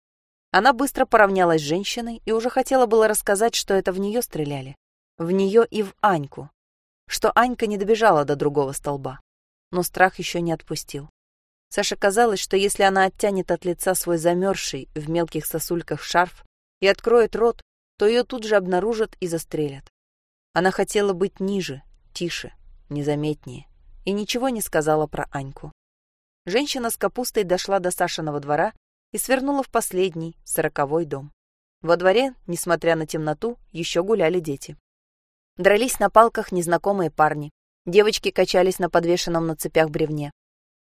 Она быстро поравнялась с женщиной и уже хотела было рассказать, что это в нее стреляли. В нее и в Аньку. Что Анька не добежала до другого столба. Но страх еще не отпустил. Саше казалось, что если она оттянет от лица свой замерзший в мелких сосульках шарф и откроет рот, то ее тут же обнаружат и застрелят. Она хотела быть ниже, тише, незаметнее, и ничего не сказала про Аньку. Женщина с капустой дошла до Сашиного двора и свернула в последний, сороковой дом. Во дворе, несмотря на темноту, еще гуляли дети. Дрались на палках незнакомые парни. Девочки качались на подвешенном на цепях бревне.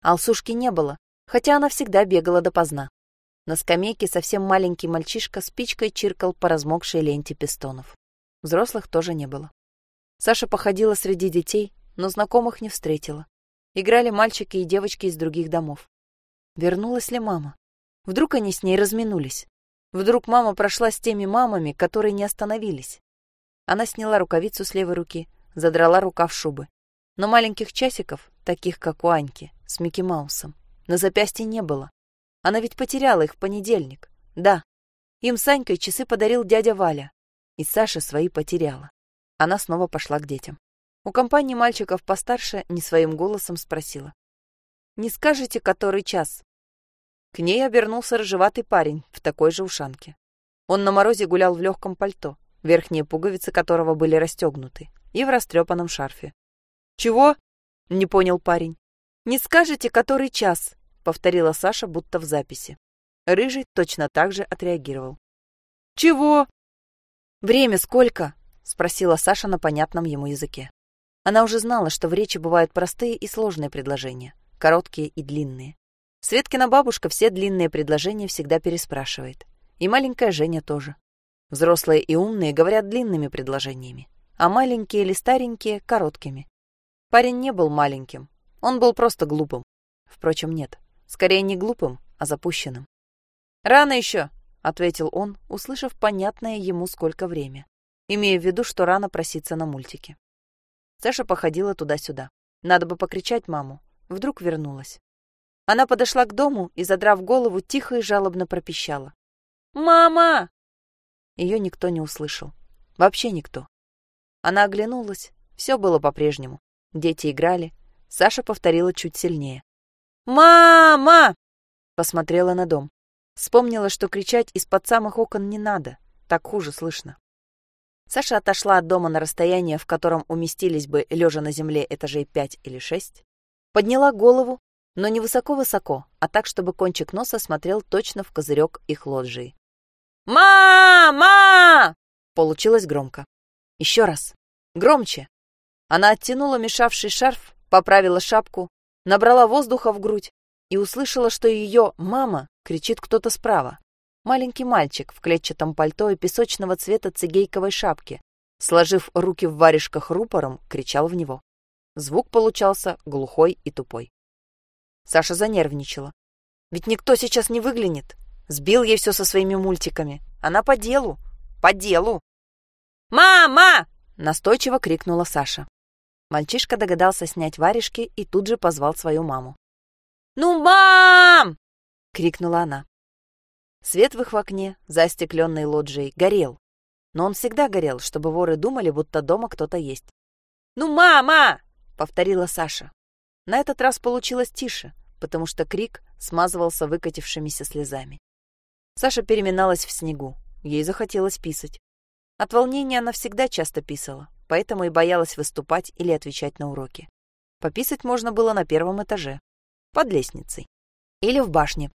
Алсушки не было, хотя она всегда бегала допоздна. На скамейке совсем маленький мальчишка спичкой чиркал по размокшей ленте пистонов. Взрослых тоже не было. Саша походила среди детей, но знакомых не встретила. Играли мальчики и девочки из других домов. Вернулась ли мама? Вдруг они с ней разминулись? Вдруг мама прошла с теми мамами, которые не остановились? Она сняла рукавицу с левой руки, задрала рукав шубы. Но маленьких часиков, таких как у Аньки, с Микки Маусом, на запястье не было. Она ведь потеряла их в понедельник. Да, им с Анькой часы подарил дядя Валя. И Саша свои потеряла. Она снова пошла к детям. У компании мальчиков постарше не своим голосом спросила. «Не скажете, который час?» К ней обернулся рыжеватый парень в такой же ушанке. Он на морозе гулял в легком пальто, верхние пуговицы которого были расстегнуты, и в растрепанном шарфе. «Чего?» — не понял парень. «Не скажете, который час?» — повторила Саша, будто в записи. Рыжий точно так же отреагировал. «Чего?» «Время сколько?» — спросила Саша на понятном ему языке. Она уже знала, что в речи бывают простые и сложные предложения, короткие и длинные. Светкина бабушка все длинные предложения всегда переспрашивает. И маленькая Женя тоже. Взрослые и умные говорят длинными предложениями, а маленькие или старенькие — короткими. Парень не был маленьким, он был просто глупым. Впрочем, нет, скорее не глупым, а запущенным. «Рано еще», — ответил он, услышав понятное ему сколько время, имея в виду, что рано проситься на мультики. Саша походила туда-сюда. Надо бы покричать маму. Вдруг вернулась. Она подошла к дому и, задрав голову, тихо и жалобно пропищала. «Мама!» Ее никто не услышал. Вообще никто. Она оглянулась. Все было по-прежнему. Дети играли. Саша повторила чуть сильнее. «Мама!» Посмотрела на дом. Вспомнила, что кричать из-под самых окон не надо. Так хуже слышно. Саша отошла от дома на расстояние, в котором уместились бы, лежа на земле, этажей пять или шесть. Подняла голову, но не высоко-высоко, а так, чтобы кончик носа смотрел точно в козырек их лоджии. «Мама!» Получилось громко. Еще раз. Громче. Она оттянула мешавший шарф, поправила шапку, набрала воздуха в грудь и услышала, что ее «мама» кричит кто-то справа. Маленький мальчик в клетчатом пальто и песочного цвета цигейковой шапке, сложив руки в варежках рупором, кричал в него. Звук получался глухой и тупой. Саша занервничала. Ведь никто сейчас не выглянет. Сбил ей все со своими мультиками. Она по делу. По делу. «Мама!» — настойчиво крикнула Саша. Мальчишка догадался снять варежки и тут же позвал свою маму. «Ну, мам!» — крикнула она. Свет в их окне, за остекленной лоджией, горел. Но он всегда горел, чтобы воры думали, будто дома кто-то есть. «Ну, мама!» — повторила Саша. На этот раз получилось тише, потому что крик смазывался выкатившимися слезами. Саша переминалась в снегу. Ей захотелось писать. От волнения она всегда часто писала, поэтому и боялась выступать или отвечать на уроки. Пописать можно было на первом этаже, под лестницей. Или в башне.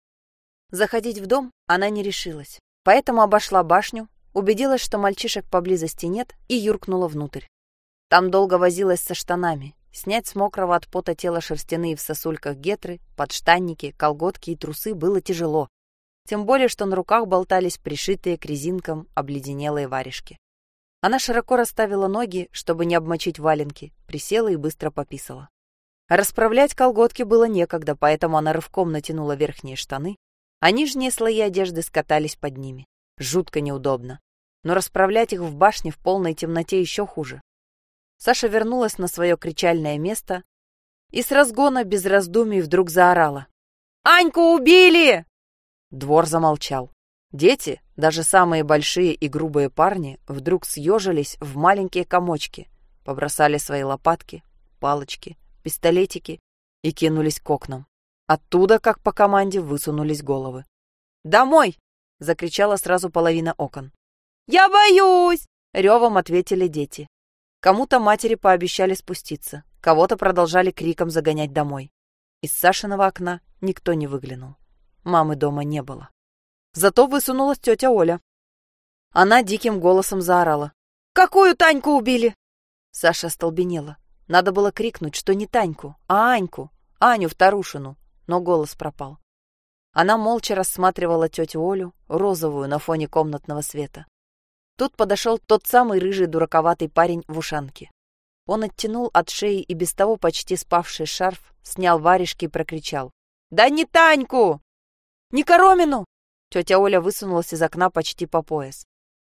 Заходить в дом она не решилась, поэтому обошла башню, убедилась, что мальчишек поблизости нет, и юркнула внутрь. Там долго возилась со штанами. Снять с мокрого от пота тела шерстяные в сосульках гетры, подштанники, колготки и трусы было тяжело. Тем более, что на руках болтались пришитые к резинкам обледенелые варежки. Она широко расставила ноги, чтобы не обмочить валенки, присела и быстро пописала. Расправлять колготки было некогда, поэтому она рывком натянула верхние штаны, а нижние слои одежды скатались под ними. Жутко неудобно. Но расправлять их в башне в полной темноте еще хуже. Саша вернулась на свое кричальное место и с разгона без раздумий вдруг заорала. «Аньку убили!» Двор замолчал. Дети, даже самые большие и грубые парни, вдруг съежились в маленькие комочки, побросали свои лопатки, палочки, пистолетики и кинулись к окнам. Оттуда, как по команде, высунулись головы. «Домой!» — закричала сразу половина окон. «Я боюсь!» — ревом ответили дети. Кому-то матери пообещали спуститься, кого-то продолжали криком загонять домой. Из Сашиного окна никто не выглянул. Мамы дома не было. Зато высунулась тетя Оля. Она диким голосом заорала. «Какую Таньку убили?» Саша остолбенела. Надо было крикнуть, что не Таньку, а Аньку, Аню Вторушину, но голос пропал. Она молча рассматривала тетю Олю, розовую на фоне комнатного света. Тут подошел тот самый рыжий дураковатый парень в ушанке. Он оттянул от шеи и без того почти спавший шарф, снял варежки и прокричал. «Да не Таньку! Не Коромину!» Тетя Оля высунулась из окна почти по пояс.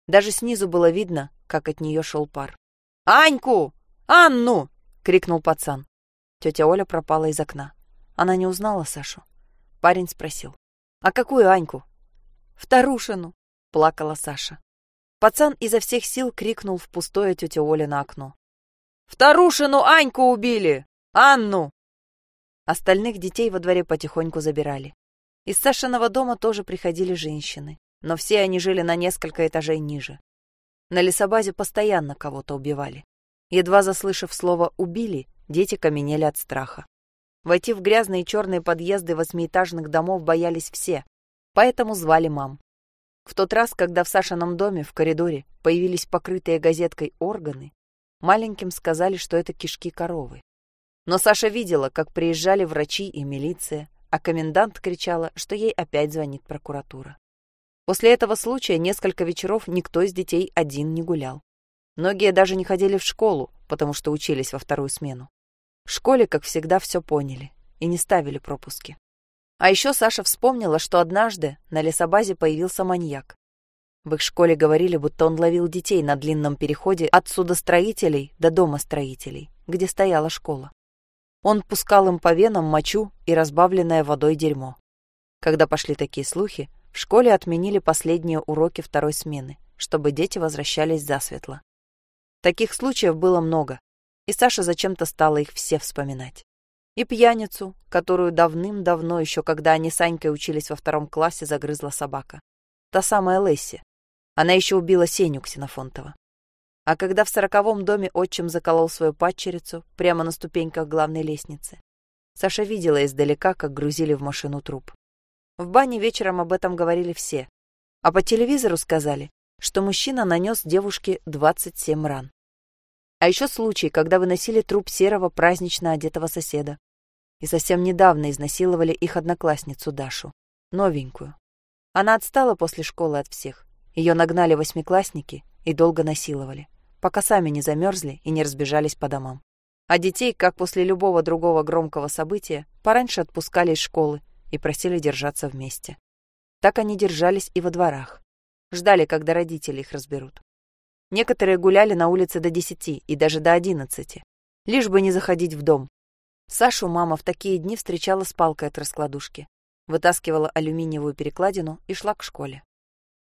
Даже снизу было видно, как от нее шел пар. «Аньку! Анну!» — крикнул пацан. Тетя Оля пропала из окна. Она не узнала Сашу. Парень спросил. «А какую Аньку?» «Вторушину!» — плакала Саша. Пацан изо всех сил крикнул в пустое тетя Оля на окно. «Вторушину Аньку убили! Анну!» Остальных детей во дворе потихоньку забирали. Из Сашиного дома тоже приходили женщины, но все они жили на несколько этажей ниже. На лесобазе постоянно кого-то убивали. Едва заслышав слово «убили», дети каменели от страха. Войти в грязные черные подъезды восьмиэтажных домов боялись все, поэтому звали мам. В тот раз, когда в Сашином доме в коридоре появились покрытые газеткой органы, маленьким сказали, что это кишки коровы. Но Саша видела, как приезжали врачи и милиция, а комендант кричала, что ей опять звонит прокуратура. После этого случая несколько вечеров никто из детей один не гулял. Многие даже не ходили в школу, потому что учились во вторую смену. В школе, как всегда, все поняли и не ставили пропуски. А еще Саша вспомнила, что однажды на лесобазе появился маньяк. В их школе говорили, будто он ловил детей на длинном переходе от судостроителей до домостроителей, где стояла школа. Он пускал им по венам мочу и разбавленное водой дерьмо. Когда пошли такие слухи, в школе отменили последние уроки второй смены, чтобы дети возвращались засветло. Таких случаев было много, и Саша зачем-то стала их все вспоминать. И пьяницу, которую давным-давно, еще когда они с Анькой учились во втором классе, загрызла собака. Та самая Лесси. Она еще убила Сеню Ксенофонтова. А когда в сороковом доме отчим заколол свою падчерицу прямо на ступеньках главной лестницы, Саша видела издалека, как грузили в машину труп. В бане вечером об этом говорили все, а по телевизору сказали, что мужчина нанес девушке 27 ран. А еще случай, когда выносили труп серого празднично одетого соседа. И совсем недавно изнасиловали их одноклассницу Дашу, новенькую. Она отстала после школы от всех. Ее нагнали восьмиклассники и долго насиловали пока сами не замерзли и не разбежались по домам. А детей, как после любого другого громкого события, пораньше отпускали из школы и просили держаться вместе. Так они держались и во дворах. Ждали, когда родители их разберут. Некоторые гуляли на улице до десяти и даже до одиннадцати, лишь бы не заходить в дом. Сашу мама в такие дни встречала с палкой от раскладушки, вытаскивала алюминиевую перекладину и шла к школе.